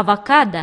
авокадо.